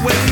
away